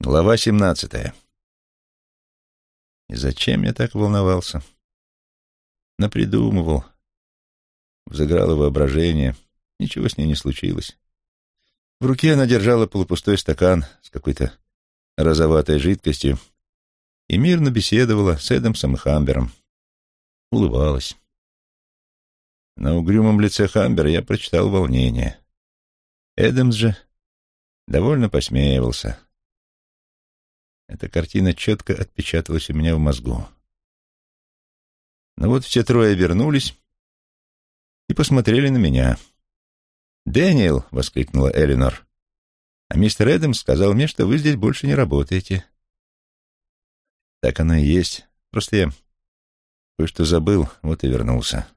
Глава семнадцатая. И зачем я так волновался? Напридумывал. Взыграло воображение. Ничего с ней не случилось. В руке она держала полупустой стакан с какой-то розоватой жидкостью и мирно беседовала с Эдамсом и Хамбером. Улыбалась. На угрюмом лице Хамбера я прочитал волнение. Эдамс же довольно посмеивался. Эта картина четко отпечаталась у меня в мозгу. Но вот все трое вернулись и посмотрели на меня. «Дэниел!» — воскликнула Элинор. «А мистер Эдамс сказал мне, что вы здесь больше не работаете». «Так оно и есть. Просто я кое-что забыл, вот и вернулся».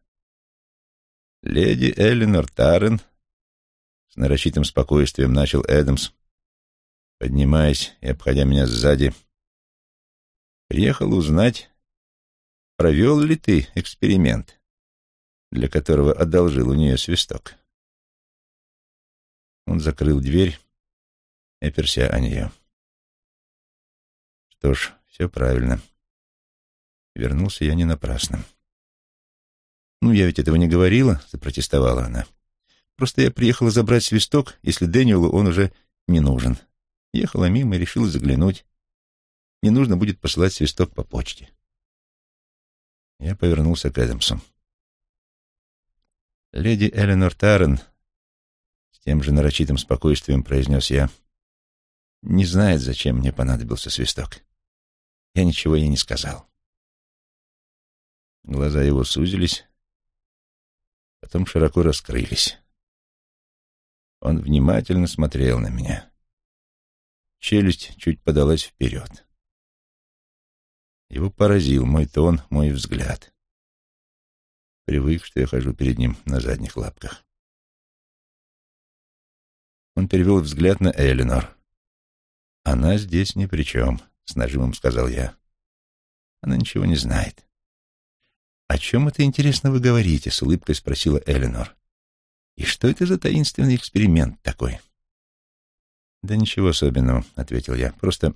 «Леди Элинор Таррен», — с нарочитым спокойствием начал Эдамс, поднимаясь и обходя меня сзади, приехал узнать, провел ли ты эксперимент, для которого одолжил у нее свисток. Он закрыл дверь и оперся о нее. Что ж, все правильно. Вернулся я не напрасно. «Ну, я ведь этого не говорила», — запротестовала она. «Просто я приехала забрать свисток, если Дэниелу он уже не нужен». Ехала мимо и решила заглянуть. Не нужно будет посылать свисток по почте. Я повернулся к Эдамсу. «Леди Эленор Таррен», — с тем же нарочитым спокойствием произнес я, — «не знает, зачем мне понадобился свисток. Я ничего ей не сказал». Глаза его сузились, потом широко раскрылись. Он внимательно смотрел на меня. Челюсть чуть подалась вперед. Его поразил мой тон, мой взгляд. Привык, что я хожу перед ним на задних лапках. Он перевел взгляд на Эленор. «Она здесь ни при чем», — с нажимом сказал я. «Она ничего не знает». «О чем это, интересно, вы говорите?» — с улыбкой спросила Эленор. «И что это за таинственный эксперимент такой?» «Да ничего особенного», — ответил я. «Просто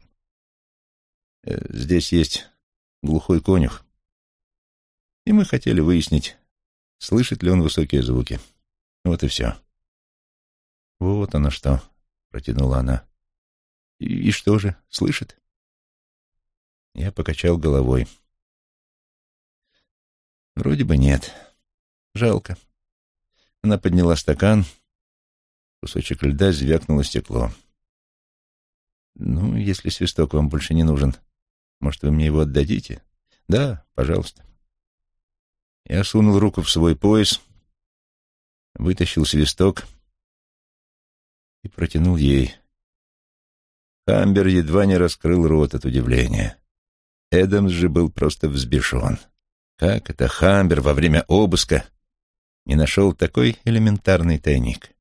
э, здесь есть глухой конюх, и мы хотели выяснить, слышит ли он высокие звуки. Вот и все». «Вот оно что», — протянула она. И, «И что же, слышит?» Я покачал головой. «Вроде бы нет. Жалко». Она подняла стакан, кусочек льда звякнуло стекло. «Ну, если свисток вам больше не нужен, может, вы мне его отдадите?» «Да, пожалуйста». Я сунул руку в свой пояс, вытащил свисток и протянул ей. Хамбер едва не раскрыл рот от удивления. Эдамс же был просто взбешен. Как это Хамбер во время обыска не нашел такой элементарный тайник?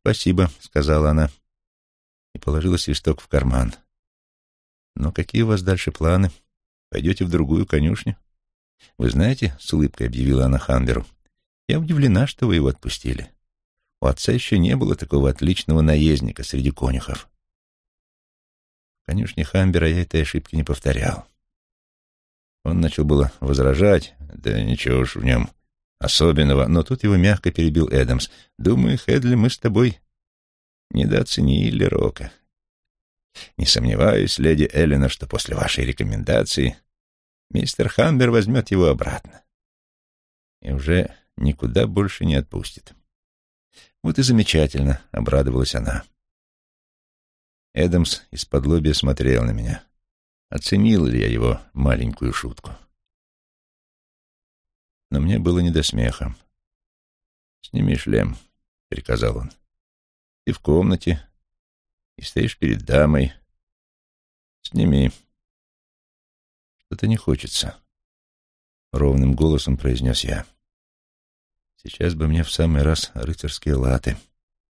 «Спасибо», — сказала она и положила свисток в карман. «Но какие у вас дальше планы? Пойдете в другую конюшню?» «Вы знаете», — с улыбкой объявила она Хамберу, — «я удивлена, что вы его отпустили. У отца еще не было такого отличного наездника среди конюхов». В конюшне Хамбера я этой ошибки не повторял. Он начал было возражать, да ничего уж в нем особенного, но тут его мягко перебил Эдамс. «Думаю, Хедли, мы с тобой недооценили Рока. Не сомневаюсь, леди Эллина, что после вашей рекомендации мистер Хамбер возьмет его обратно и уже никуда больше не отпустит. Вот и замечательно, — обрадовалась она. Эдамс из-под лобья смотрел на меня. Оценил ли я его маленькую шутку? Но мне было не до смеха. «Сними шлем», — приказал он. Ты в комнате и стоишь перед дамой. Сними. Что-то не хочется. Ровным голосом произнес я. Сейчас бы мне в самый раз рыцарские латы.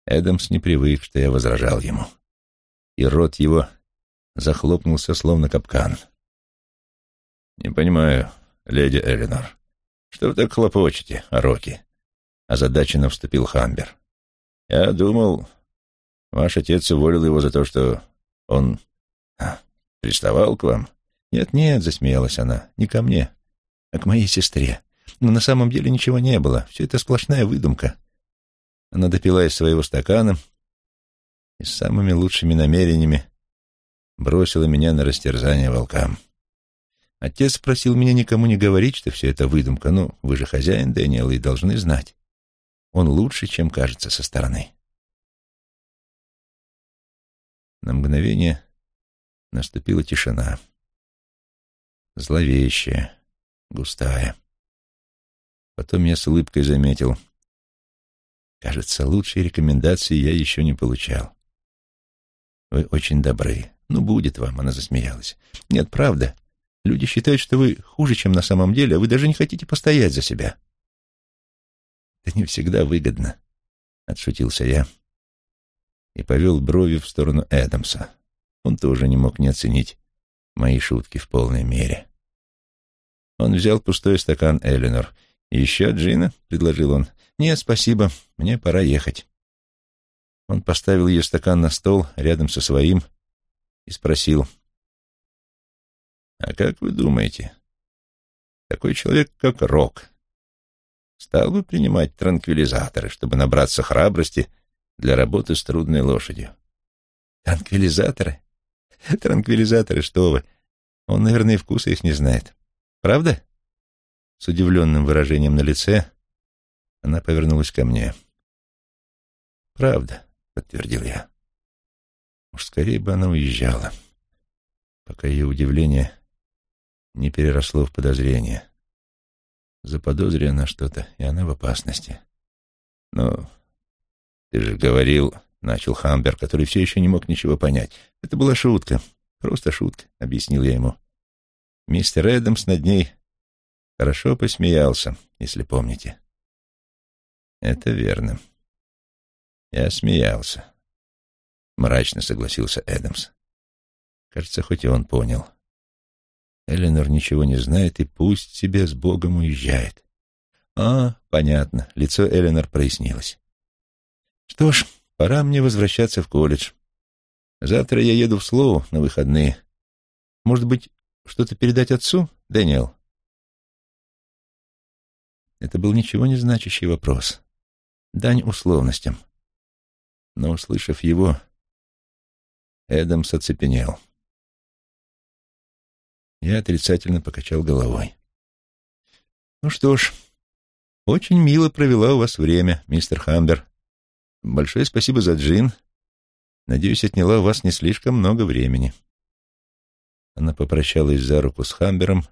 Эдамс не привык, что я возражал ему. И рот его захлопнулся, словно капкан. «Не понимаю, леди Элинор, что вы так хлопочете о Роке?» Озадаченно вступил Хамбер. «Я думал, Ваш отец уволил его за то, что он А, приставал к вам? Нет-нет, засмеялась она, не ко мне, а к моей сестре. Но на самом деле ничего не было, все это сплошная выдумка. Она допила из своего стакана и с самыми лучшими намерениями бросила меня на растерзание волкам. Отец просил меня никому не говорить, что все это выдумка. Ну, вы же хозяин Дэниела и должны знать. Он лучше, чем кажется со стороны. На мгновение наступила тишина. Зловещая, густая. Потом я с улыбкой заметил. Кажется, лучшей рекомендации я еще не получал. Вы очень добры. Ну, будет вам, она засмеялась. Нет, правда. Люди считают, что вы хуже, чем на самом деле, а вы даже не хотите постоять за себя. Это не всегда выгодно, — отшутился я и повел бровью в сторону Эдамса. Он тоже не мог не оценить мои шутки в полной мере. Он взял пустой стакан Эленор. «Еще джина?» — предложил он. «Нет, спасибо, мне пора ехать». Он поставил ее стакан на стол рядом со своим и спросил. «А как вы думаете, такой человек, как Рок, стал бы принимать транквилизаторы, чтобы набраться храбрости для работы с трудной лошадью?» «Транквилизаторы? Транквилизаторы, что вы! Он, наверное, вкуса их не знает. Правда?» С удивленным выражением на лице она повернулась ко мне. «Правда», — подтвердил я. Уж скорее бы она уезжала, пока ее удивление не переросло в подозрение. Заподозрила она что-то, и она в опасности. «Но ты же говорил...» — начал Хамбер, который все еще не мог ничего понять. «Это была шутка, просто шутка», — объяснил я ему. Мистер Эдамс над ней хорошо посмеялся, если помните. «Это верно. Я смеялся. — мрачно согласился Эдамс. Кажется, хоть и он понял. Эленор ничего не знает и пусть себе с Богом уезжает. А, понятно, лицо Эленор прояснилось. Что ж, пора мне возвращаться в колледж. Завтра я еду в Слоу на выходные. Может быть, что-то передать отцу, Дэниел? Это был ничего не значащий вопрос. Дань условностям. Но, услышав его, Эдамс оцепенел. Я отрицательно покачал головой. «Ну что ж, очень мило провела у вас время, мистер Хамбер. Большое спасибо за джин. Надеюсь, отняла у вас не слишком много времени». Она попрощалась за руку с Хамбером,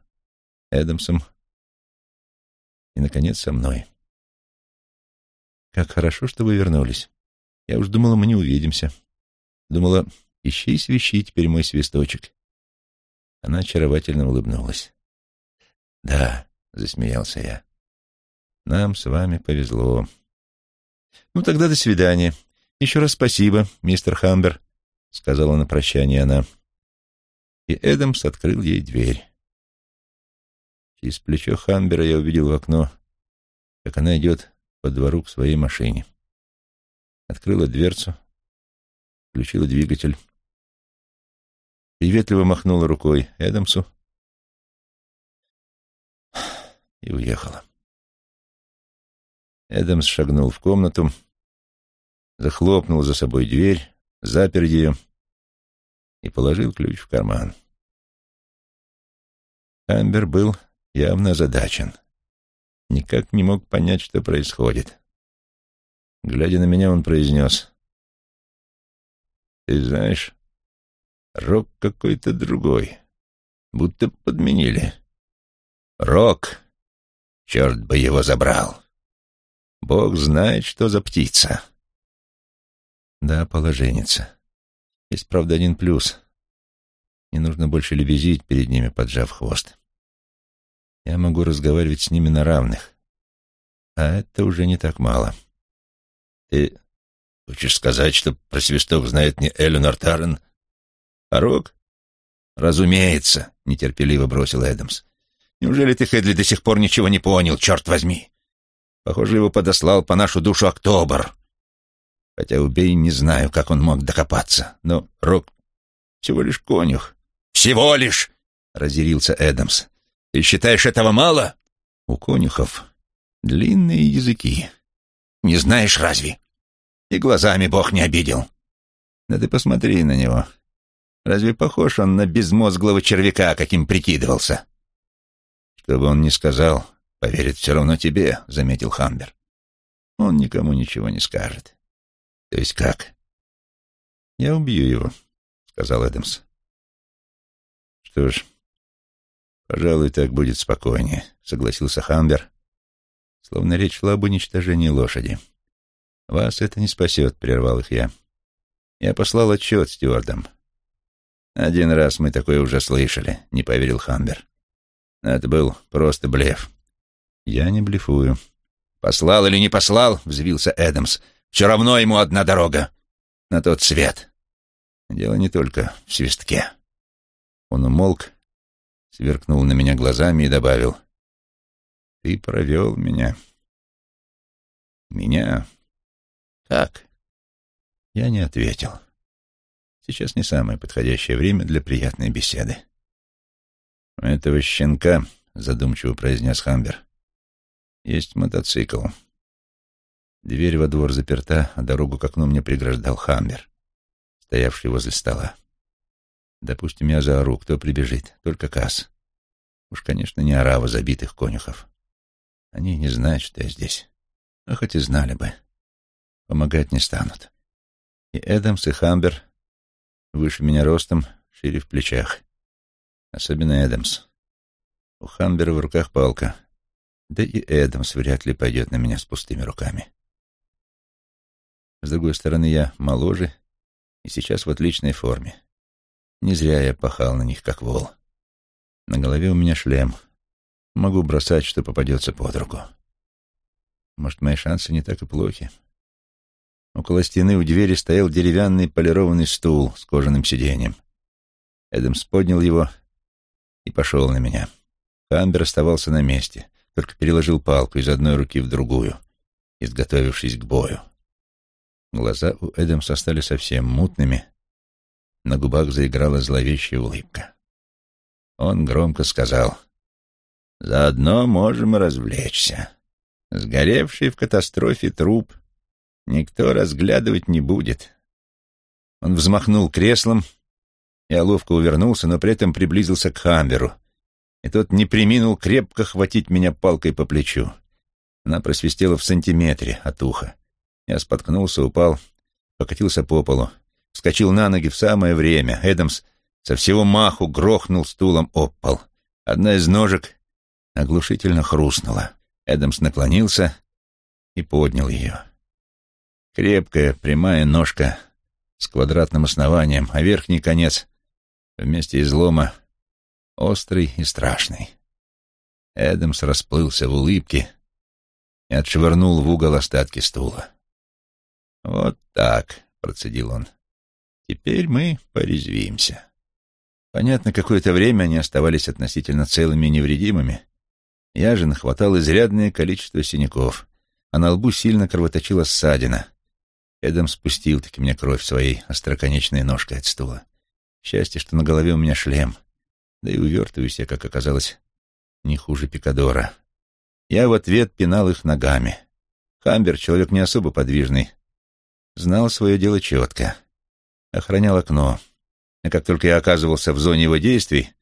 Эдамсом и, наконец, со мной. «Как хорошо, что вы вернулись. Я уж думала, мы не увидимся. Думала, Ищи свищи теперь мой свисточек. Она очаровательно улыбнулась. Да, засмеялся я. Нам с вами повезло. Ну тогда до свидания. Еще раз спасибо, мистер Хамбер, сказала на прощание она. И Эдамс открыл ей дверь. Через плечо Хамбера я увидел в окно, как она идет по двору к своей машине. Открыла дверцу, включила двигатель приветливо махнула рукой Эдамсу и уехала. Эдамс шагнул в комнату, захлопнул за собой дверь, запер ее и положил ключ в карман. Амбер был явно озадачен. Никак не мог понять, что происходит. Глядя на меня, он произнес. «Ты знаешь, Рок какой-то другой. Будто подменили. Рок. Черт бы его забрал. Бог знает, что за птица. Да, положенница. Есть, правда, один плюс. Не нужно больше лебезить перед ними, поджав хвост. Я могу разговаривать с ними на равных. А это уже не так мало. Ты хочешь сказать, что про свисток знает не Эленор Таррен, «Порог?» «Разумеется», — нетерпеливо бросил Эдамс. «Неужели ты, Хедли, до сих пор ничего не понял, черт возьми? Похоже, его подослал по нашу душу Октобер. Хотя убей, не знаю, как он мог докопаться. Но Рок Всего лишь конюх». «Всего лишь!» — разъярился Эдамс. «Ты считаешь этого мало?» «У конюхов длинные языки». «Не знаешь разве? И глазами Бог не обидел». «Да ты посмотри на него. Разве похож он на безмозглого червяка, каким прикидывался?» «Что бы он ни сказал, поверит все равно тебе», — заметил Хамбер. «Он никому ничего не скажет». «То есть как?» «Я убью его», — сказал Эдамс. «Что ж, пожалуй, так будет спокойнее», — согласился Хамбер, словно речь шла об уничтожении лошади. «Вас это не спасет», — прервал их я. «Я послал отчет стюардам». «Один раз мы такое уже слышали», — не поверил Хамбер. «Это был просто блеф». «Я не блефую». «Послал или не послал?» — взвился Эдамс. «Все равно ему одна дорога. На тот свет». Дело не только в свистке. Он умолк, сверкнул на меня глазами и добавил. «Ты провел меня». «Меня? Как?» Я не ответил. Сейчас не самое подходящее время для приятной беседы. «У этого щенка», — задумчиво произнес Хамбер, — «есть мотоцикл». Дверь во двор заперта, а дорогу к окну мне преграждал Хамбер, стоявший возле стола. Допустим, я заору, кто прибежит? Только Касс. Уж, конечно, не орава забитых конюхов. Они не знают, что я здесь. А хоть и знали бы. Помогать не станут. И Эдамс, и Хамбер выше меня ростом, шире в плечах. Особенно Эдамс. У Хамбера в руках палка. Да и Эдамс вряд ли пойдет на меня с пустыми руками. С другой стороны, я моложе и сейчас в отличной форме. Не зря я пахал на них, как вол. На голове у меня шлем. Могу бросать, что попадется под руку. Может, мои шансы не так и плохи. Около стены у двери стоял деревянный полированный стул с кожаным сиденьем. Эдамс поднял его и пошел на меня. Хамбер оставался на месте, только переложил палку из одной руки в другую, изготовившись к бою. Глаза у Эдамса стали совсем мутными, на губах заиграла зловещая улыбка. Он громко сказал, «Заодно можем развлечься. Сгоревший в катастрофе труп никто разглядывать не будет». Он взмахнул креслом, я ловко увернулся, но при этом приблизился к Хамберу, и тот не приминул крепко хватить меня палкой по плечу. Она просвистела в сантиметре от уха. Я споткнулся, упал, покатился по полу, вскочил на ноги в самое время. Эдамс со всего маху грохнул стулом об пол. Одна из ножек оглушительно хрустнула. Эдамс наклонился и поднял ее. Крепкая, прямая ножка с квадратным основанием, а верхний конец вместе излома острый и страшный. Эдамс расплылся в улыбке и отшвырнул в угол остатки стула. «Вот так», — процедил он. «Теперь мы порезвимся». Понятно, какое-то время они оставались относительно целыми и невредимыми. Я же нахватал изрядное количество синяков, а на лбу сильно кровоточила ссадина. Эдам спустил таки мне кровь своей остроконечной ножкой от стула. Счастье, что на голове у меня шлем, да и увертываюсь я, как оказалось, не хуже Пикадора. Я в ответ пинал их ногами. Хамбер, человек не особо подвижный, знал свое дело четко. Охранял окно. А как только я оказывался в зоне его действий,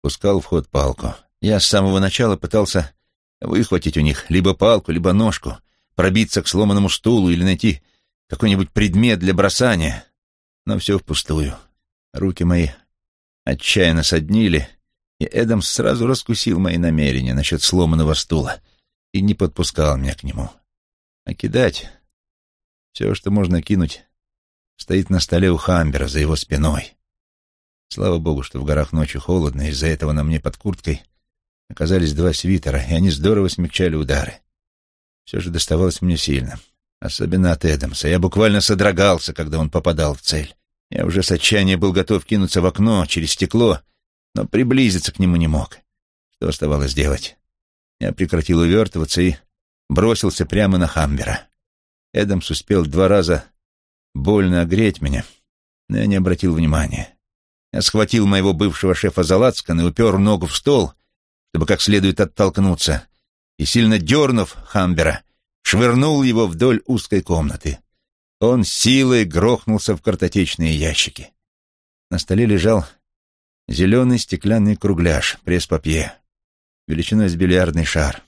пускал в ход палку. Я с самого начала пытался выхватить у них либо палку, либо ножку, пробиться к сломанному стулу или найти какой-нибудь предмет для бросания. Но все впустую. Руки мои отчаянно соднили, и Эдамс сразу раскусил мои намерения насчет сломанного стула и не подпускал меня к нему. А кидать все, что можно кинуть, стоит на столе у Хамбера за его спиной. Слава богу, что в горах ночью холодно, из-за этого на мне под курткой оказались два свитера, и они здорово смягчали удары. Все же доставалось мне сильно, особенно от Эдамса. Я буквально содрогался, когда он попадал в цель. Я уже с отчаяния был готов кинуться в окно через стекло, но приблизиться к нему не мог. Что оставалось делать? Я прекратил увертываться и бросился прямо на Хамбера. Эдамс успел два раза больно огреть меня, но я не обратил внимания. Я схватил моего бывшего шефа за и упер ногу в стол, чтобы как следует оттолкнуться, и, сильно дернув Хамбера, швырнул его вдоль узкой комнаты. Он силой грохнулся в картотечные ящики. На столе лежал зеленый стеклянный кругляш, пресс-папье, величиной с бильярдный шар.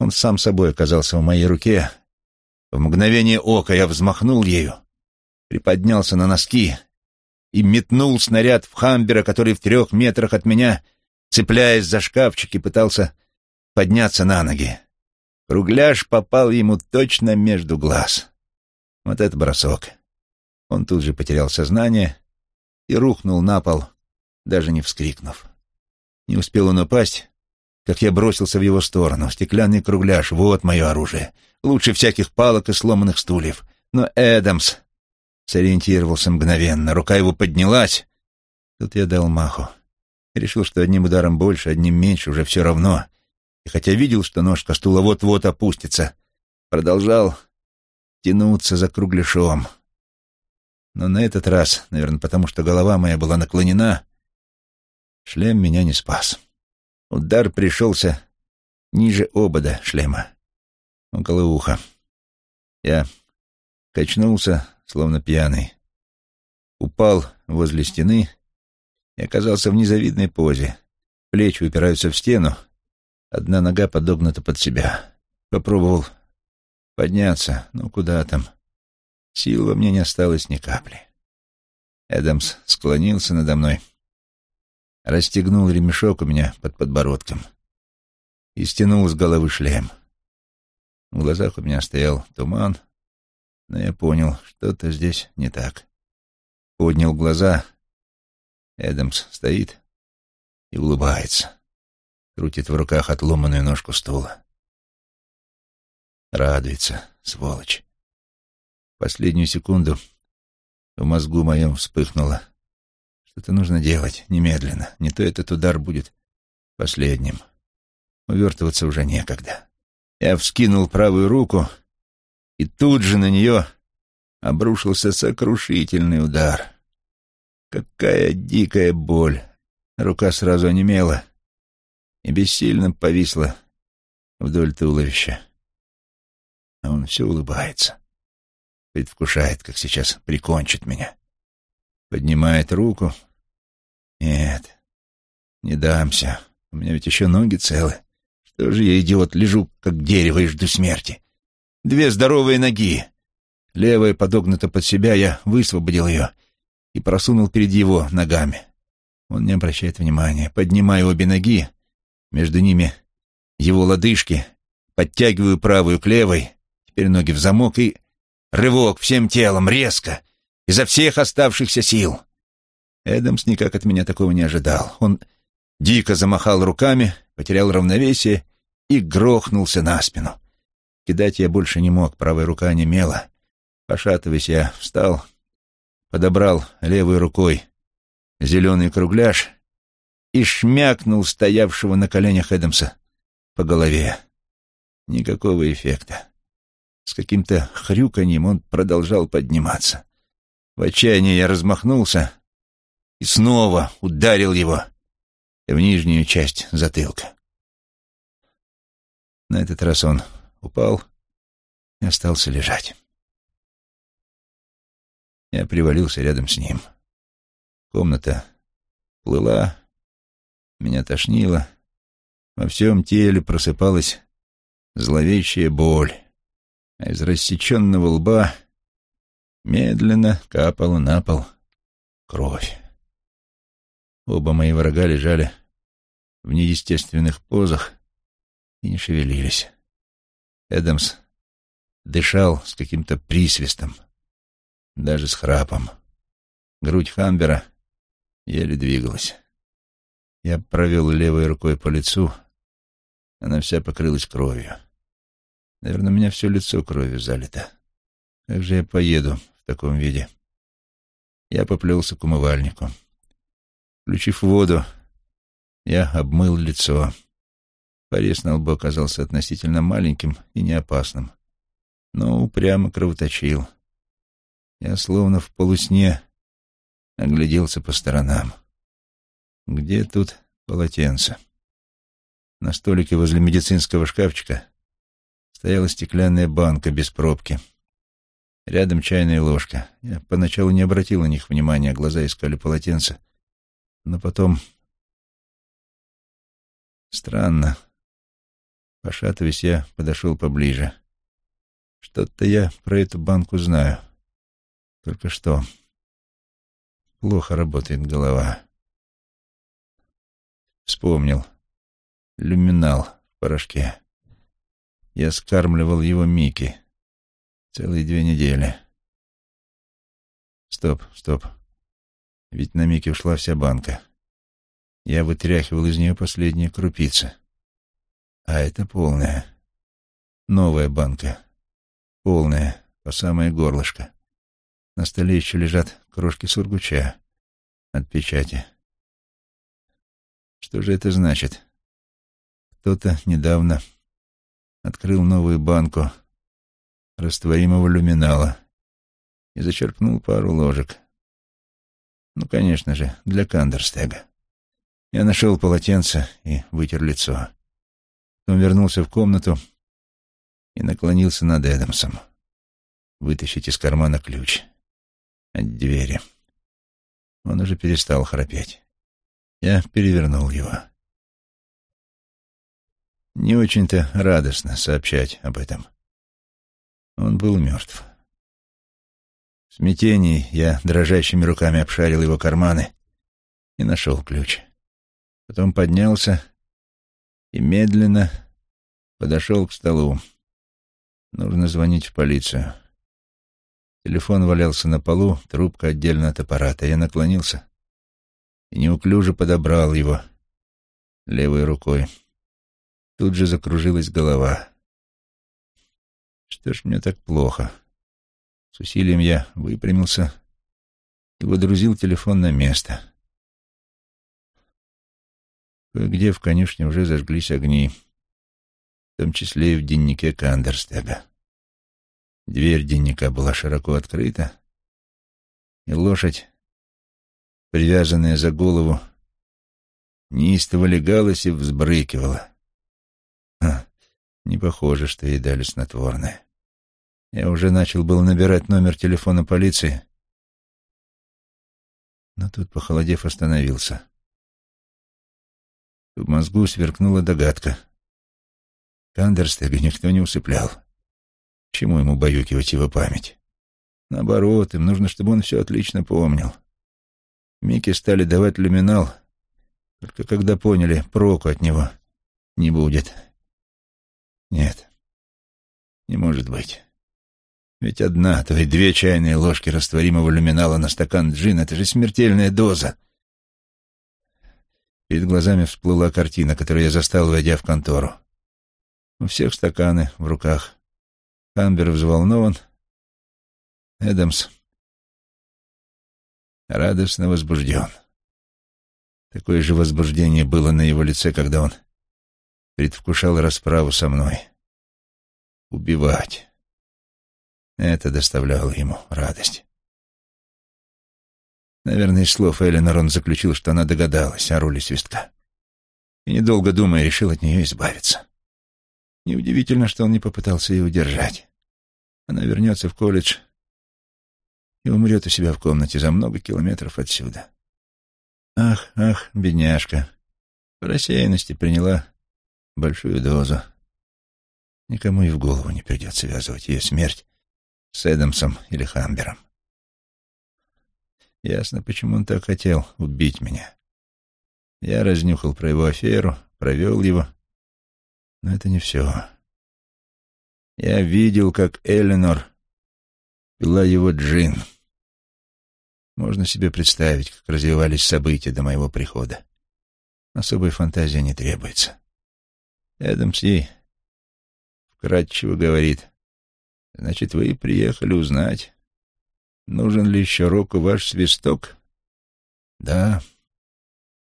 Он сам собой оказался в моей руке. В мгновение ока я взмахнул ею, приподнялся на носки и метнул снаряд в Хамбера, который в трех метрах от меня, цепляясь за шкафчики, пытался подняться на ноги. Кругляш попал ему точно между глаз. Вот это бросок. Он тут же потерял сознание и рухнул на пол, даже не вскрикнув. Не успел он упасть, как я бросился в его сторону. Стеклянный кругляш — вот мое оружие. Лучше всяких палок и сломанных стульев. Но Эдамс сориентировался мгновенно. Рука его поднялась. Тут я дал маху. Решил, что одним ударом больше, одним меньше, уже все равно. И хотя видел, что ножка стула вот-вот опустится, продолжал тянуться за кругляшом. Но на этот раз, наверное, потому что голова моя была наклонена, шлем меня не спас. Удар пришелся ниже обода шлема, около уха. Я качнулся, словно пьяный, упал возле стены и оказался в незавидной позе. Плечи упираются в стену, одна нога подогнута под себя. Попробовал подняться, ну куда там. Сил во мне не осталось ни капли. Эдамс склонился надо мной — расстегнул ремешок у меня под подбородком и стянул с головы шлем. В глазах у меня стоял туман, но я понял, что-то здесь не так. Поднял глаза, Эдамс стоит и улыбается, крутит в руках отломанную ножку стула. Радуется, сволочь. последнюю секунду в мозгу моем вспыхнуло что-то нужно делать немедленно, не то этот удар будет последним. Увертываться уже некогда. Я вскинул правую руку, и тут же на нее обрушился сокрушительный удар. Какая дикая боль! Рука сразу онемела и бессильно повисла вдоль туловища. А он все улыбается, предвкушает, как сейчас прикончит меня. Поднимает руку. Нет, не дамся. У меня ведь еще ноги целы. Что же я, идиот, лежу, как дерево, и жду смерти? Две здоровые ноги. Левая подогнута под себя, я высвободил ее и просунул перед его ногами. Он не обращает внимания. Поднимаю обе ноги, между ними его лодыжки, подтягиваю правую к левой, теперь ноги в замок и рывок всем телом, резко, изо всех оставшихся сил. Эдамс никак от меня такого не ожидал. Он дико замахал руками, потерял равновесие и грохнулся на спину. Кидать я больше не мог, правая рука немела. Пошатываясь, я встал, подобрал левой рукой зеленый кругляш и шмякнул стоявшего на коленях Эдамса по голове. Никакого эффекта. С каким-то хрюканьем он продолжал подниматься. В отчаянии я размахнулся и снова ударил его в нижнюю часть затылка. На этот раз он упал и остался лежать. Я привалился рядом с ним. Комната плыла, меня тошнило, во всем теле просыпалась зловещая боль, а из рассеченного лба Медленно капала на пол кровь. Оба мои врага лежали в неестественных позах и не шевелились. Эдамс дышал с каким-то присвистом, даже с храпом. Грудь Хамбера еле двигалась. Я провел левой рукой по лицу, она вся покрылась кровью. Наверное, у меня все лицо кровью залито. Как же я поеду в таком виде. Я поплелся к умывальнику. Включив воду, я обмыл лицо. Порез на лбу оказался относительно маленьким и неопасным, но упрямо кровоточил. Я словно в полусне Огляделся по сторонам. Где тут полотенце? На столике возле медицинского шкафчика стояла стеклянная банка без пробки. Рядом чайная ложка. Я поначалу не обратил на них внимания, глаза искали полотенце. Но потом... Странно. Пошатываясь, я подошел поближе. Что-то я про эту банку знаю. Только что... Плохо работает голова. Вспомнил. Люминал в порошке. Я скармливал его Микки. Целые две недели. Стоп, стоп. Ведь на Микки ушла вся банка. Я вытряхивал из нее последние крупицы. А это полная. Новая банка. Полная, по самое горлышко. На столе еще лежат крошки сургуча от печати. Что же это значит? Кто-то недавно открыл новую банку растворимого люминала и зачерпнул пару ложек. Ну, конечно же, для Кандерстега. Я нашел полотенце и вытер лицо. Потом вернулся в комнату и наклонился над Эдамсом. Вытащить из кармана ключ от двери. Он уже перестал храпеть. Я перевернул его. Не очень-то радостно сообщать об этом. Он был мертв. В смятении я дрожащими руками обшарил его карманы и нашел ключ. Потом поднялся и медленно подошел к столу. Нужно звонить в полицию. Телефон валялся на полу, трубка отдельно от аппарата. Я наклонился и неуклюже подобрал его левой рукой. Тут же закружилась голова. Что ж мне так плохо? С усилием я выпрямился и водрузил телефон на место. Кое-где в конюшне уже зажглись огни, в том числе и в деннике Кандерстега. Дверь денника была широко открыта, и лошадь, привязанная за голову, неистово легалась и взбрыкивала. Не похоже, что ей дали снотворное. Я уже начал был набирать номер телефона полиции, но тут, похолодев, остановился. В мозгу сверкнула догадка. Кандерстега никто не усыплял. Чему ему баюкивать его память? Наоборот, им нужно, чтобы он все отлично помнил. Микки стали давать люминал, только когда поняли, проку от него не будет. Нет, не может быть. Ведь одна, то и две чайные ложки растворимого люминала на стакан джин — это же смертельная доза. Перед глазами всплыла картина, которую я застал, войдя в контору. У всех стаканы в руках. Амбер взволнован. Эдамс радостно возбужден. Такое же возбуждение было на его лице, когда он предвкушал расправу со мной. Убивать. Это доставляло ему радость. Наверное, из слов Эленор он заключил, что она догадалась о роли свистка. И, недолго думая, решил от нее избавиться. Неудивительно, что он не попытался ее удержать. Она вернется в колледж и умрет у себя в комнате за много километров отсюда. Ах, ах, бедняжка. В рассеянности приняла большую дозу. Никому и в голову не придет связывать ее смерть с Эдамсом или Хамбером. Ясно, почему он так хотел убить меня. Я разнюхал про его аферу, провел его, но это не все. Я видел, как Эленор пила его джин. Можно себе представить, как развивались события до моего прихода. Особой фантазии не требуется. Эдамс ей вкратчиво говорит. Значит, вы приехали узнать, нужен ли еще Року ваш свисток? Да.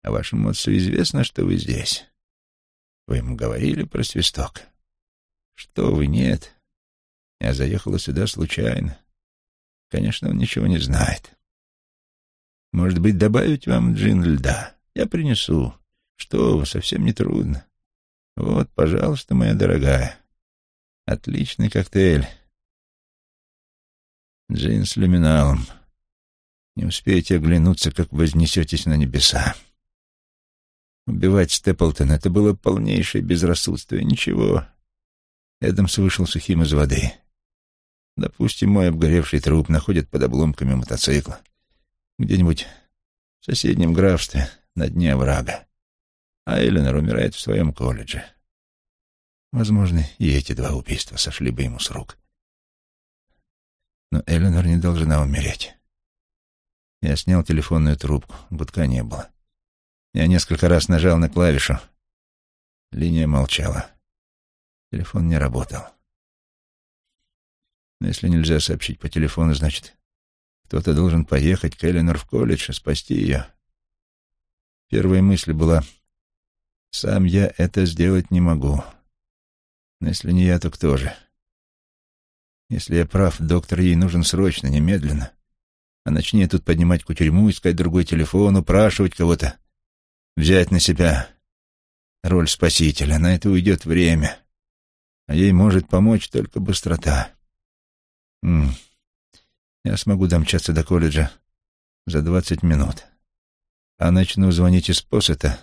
А вашему отцу известно, что вы здесь. Вы ему говорили про свисток? Что вы, нет. Я заехала сюда случайно. Конечно, он ничего не знает. Может быть, добавить вам джин льда? Я принесу. Что вы, совсем не трудно. Вот, пожалуйста, моя дорогая. Отличный коктейль. Джин с люминалом. Не успеете оглянуться, как вознесетесь на небеса. Убивать Степлтон — это было полнейшее безрассудство. Ничего. Эдамс вышел сухим из воды. Допустим, мой обгоревший труп находят под обломками мотоцикла. Где-нибудь в соседнем графстве, на дне врага. А Эленор умирает в своем колледже. Возможно, и эти два убийства сошли бы ему с рук. Но Эленор не должна умереть. Я снял телефонную трубку, гудка не было. Я несколько раз нажал на клавишу. Линия молчала. Телефон не работал. Но если нельзя сообщить по телефону, значит, кто-то должен поехать к Эленор в колледж и спасти ее. Первая мысль была, сам я это сделать не могу. Но если не я, то кто же? Если я прав, доктор ей нужен срочно, немедленно. А начни тут поднимать кутерьму, искать другой телефон, упрашивать кого-то, взять на себя роль спасителя. На это уйдет время. А ей может помочь только быстрота. М -м. Я смогу домчаться до колледжа за двадцать минут. А начну звонить из посета,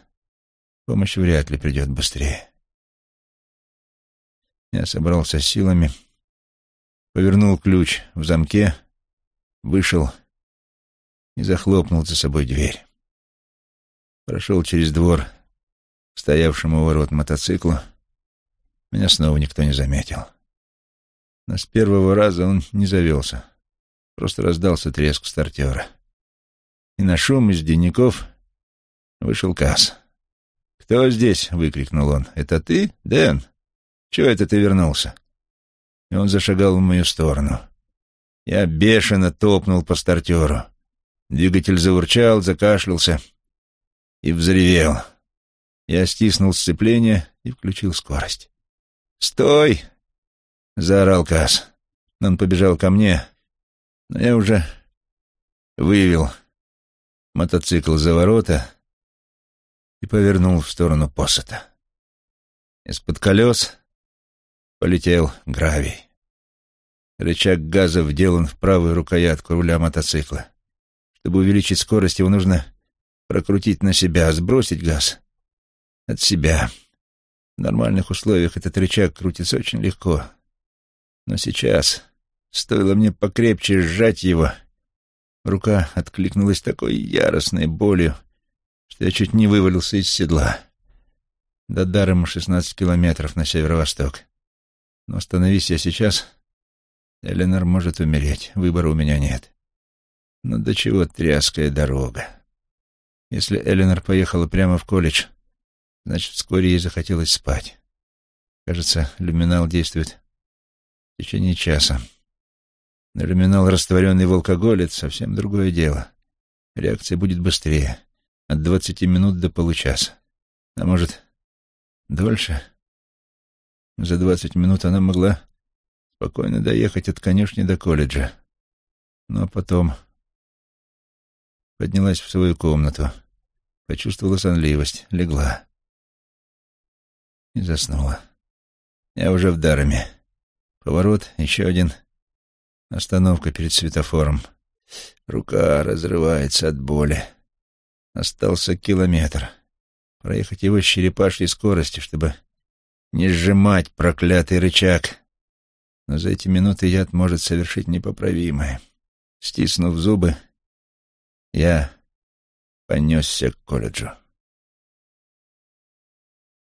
помощь вряд ли придет быстрее. Я собрался силами, повернул ключ в замке, вышел и захлопнул за собой дверь. Прошел через двор стоявшему у ворот мотоциклу. Меня снова никто не заметил. Но с первого раза он не завелся. Просто раздался треск стартера. И на шум из денников вышел Касс. «Кто здесь?» — выкрикнул он. «Это ты, Дэн? Чего это ты вернулся?» И он зашагал в мою сторону. Я бешено топнул по стартеру. Двигатель заурчал, закашлялся и взревел. Я стиснул сцепление и включил скорость. «Стой!» — заорал Касс. Он побежал ко мне, но я уже вывел мотоцикл за ворота и повернул в сторону посота. Из-под колес полетел гравий. Рычаг газа вделан в правую рукоятку руля мотоцикла. Чтобы увеличить скорость, его нужно прокрутить на себя, сбросить газ от себя. В нормальных условиях этот рычаг крутится очень легко. Но сейчас, стоило мне покрепче сжать его, рука откликнулась такой яростной болью, что я чуть не вывалился из седла. До Дарема шестнадцать километров на северо-восток. Но остановись я сейчас, Эленор может умереть, выбора у меня нет. Но до чего тряская дорога. Если Эленор поехала прямо в колледж, значит, вскоре ей захотелось спать. Кажется, люминал действует в течение часа. Но люминал, растворенный в алкоголе, это совсем другое дело. Реакция будет быстрее, от двадцати минут до получаса. А может, дольше? За двадцать минут она могла спокойно доехать от конюшни до колледжа. Но потом поднялась в свою комнату, почувствовала сонливость, легла и заснула. Я уже в Дарами. Поворот, еще один. Остановка перед светофором. Рука разрывается от боли. Остался километр. Проехать его с черепашьей скоростью, чтобы не сжимать проклятый рычаг. Но за эти минуты яд может совершить непоправимое. Стиснув зубы, я понесся к колледжу.